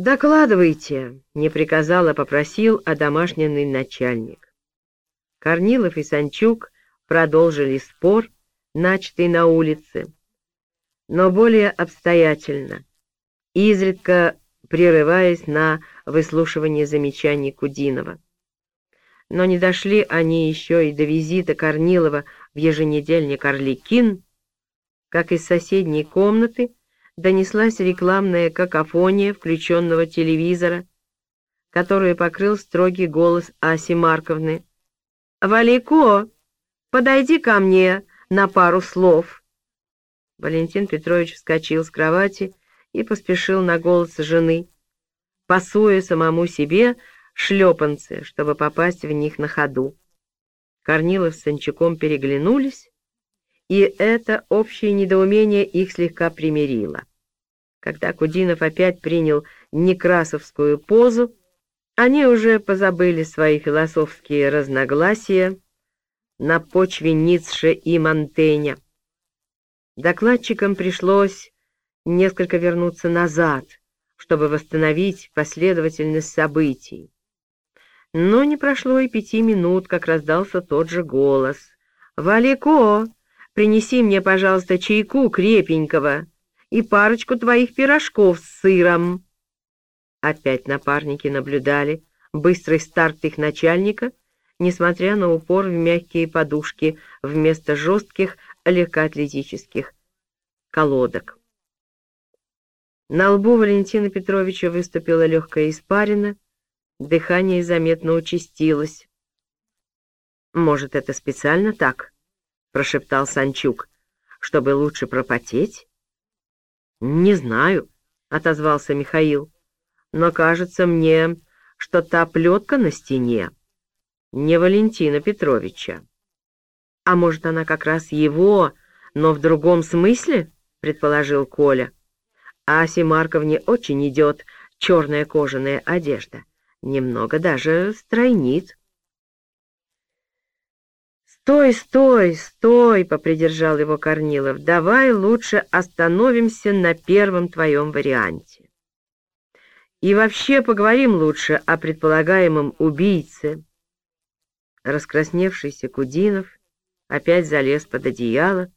«Докладывайте», — не приказал, а попросил одомашненный начальник. Корнилов и Санчук продолжили спор, начатый на улице, но более обстоятельно, изредка прерываясь на выслушивание замечаний Кудинова. Но не дошли они еще и до визита Корнилова в еженедельник «Орликин», как из соседней комнаты донеслась рекламная какофония включенного телевизора, которую покрыл строгий голос Аси Марковны. «Валико, подойди ко мне на пару слов». Валентин Петрович вскочил с кровати и поспешил на голос жены, пасуя самому себе шлепанцы, чтобы попасть в них на ходу. Корнилов с Санчаком переглянулись, и это общее недоумение их слегка примирило. Когда Кудинов опять принял некрасовскую позу, они уже позабыли свои философские разногласия на почве Ницше и Монтеня. Докладчикам пришлось несколько вернуться назад, чтобы восстановить последовательность событий. Но не прошло и пяти минут, как раздался тот же голос. «Валико, принеси мне, пожалуйста, чайку крепенького и парочку твоих пирожков с сыром». Опять напарники наблюдали быстрый старт их начальника, несмотря на упор в мягкие подушки вместо жестких легкоатлетических колодок. На лбу Валентина Петровича выступила легкая испарина, дыхание заметно участилось. «Может, это специально так?» — прошептал Санчук. «Чтобы лучше пропотеть?» «Не знаю», — отозвался Михаил. «Но кажется мне, что та плетка на стене не Валентина Петровича. А может, она как раз его, но в другом смысле?» — предположил Коля. Асе Марковне очень идет черная кожаная одежда. Немного даже стройнит. «Стой, стой, стой!» — попридержал его Корнилов. «Давай лучше остановимся на первом твоем варианте. И вообще поговорим лучше о предполагаемом убийце». Раскрасневшийся Кудинов опять залез под одеяло,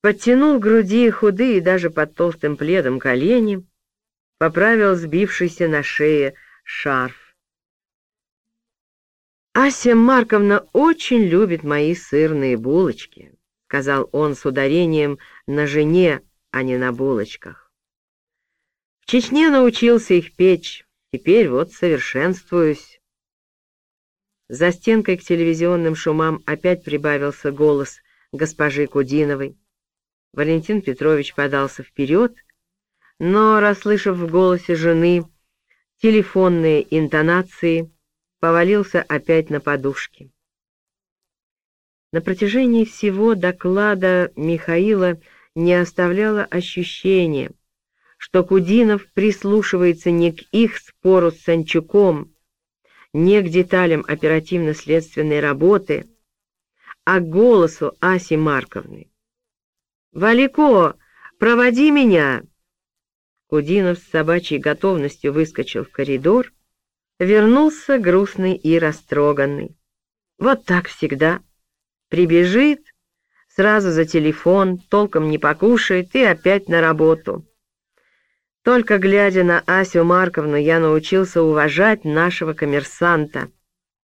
подтянул к груди худые даже под толстым пледом колени, поправил сбившийся на шее шарф. «Ася Марковна очень любит мои сырные булочки», — сказал он с ударением на жене, а не на булочках. «В Чечне научился их печь, теперь вот совершенствуюсь». За стенкой к телевизионным шумам опять прибавился голос госпожи Кудиновой. Валентин Петрович подался вперед, но, расслышав в голосе жены телефонные интонации, повалился опять на подушки. На протяжении всего доклада Михаила не оставляло ощущения, что Кудинов прислушивается не к их спору с Санчуком, не к деталям оперативно-следственной работы, а к голосу Аси Марковны. «Валико, проводи меня!» Кудинов с собачьей готовностью выскочил в коридор, вернулся грустный и растроганный. Вот так всегда. Прибежит, сразу за телефон, толком не покушает и опять на работу. Только глядя на Асю Марковну, я научился уважать нашего коммерсанта —